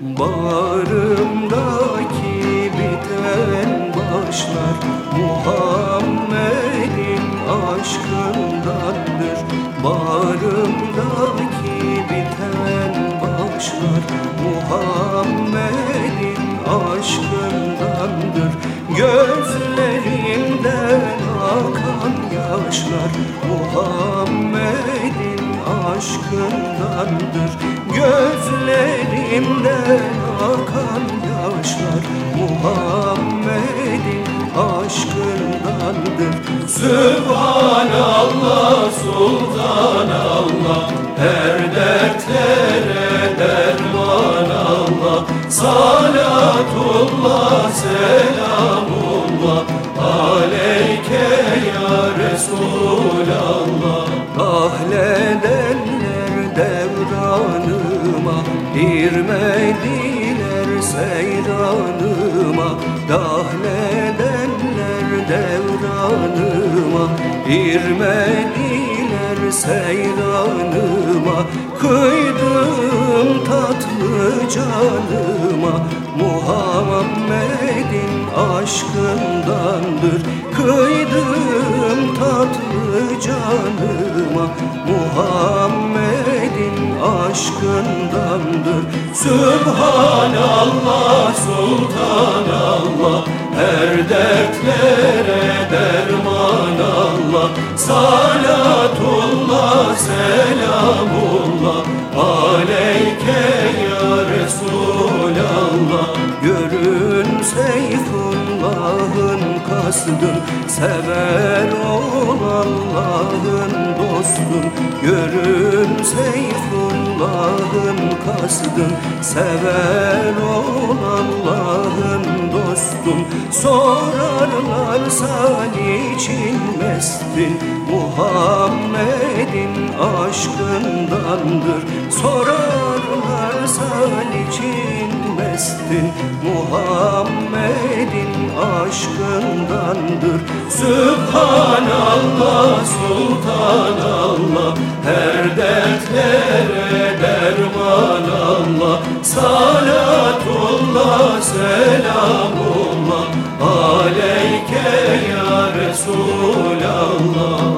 Bağrımdaki biten başlar Muhammed'in aşkındandır. Bağrımdaki biten başlar Muhammed'in aşkındandır. Gözlerimden akan yaşlar Muhammed'in aşkındandır. Gözlerimden akan yaşlar Muhammed'in aşkındandır. Sübhanallah, Sultanallah Her dertlere derman Allah Salatullah, selamullah Girmediler seyranıma Dahledenler devranıma Girmediler seyranıma Kıydım tatlı canıma. Muhammed'in aşkındandır Kıydım tatlı canıma. Muhammed'in aşkındandır Sübhanallah, Sultanallah Her dertlere derman Allah Salatullah, Seyfullah'ın kastın Sever ol Allah'ın dostun Görün Seyfullah'ın kastın Sever ol Allah'ın dostun Sorarlarsa niçin mestin Muhammed'in aşkındandır. Sorarlarsa niçin mestin Muhammed'in aşkındandır. Sübhanallah, Sultanallah Her dertlere derman Allah Salatullah, selamullah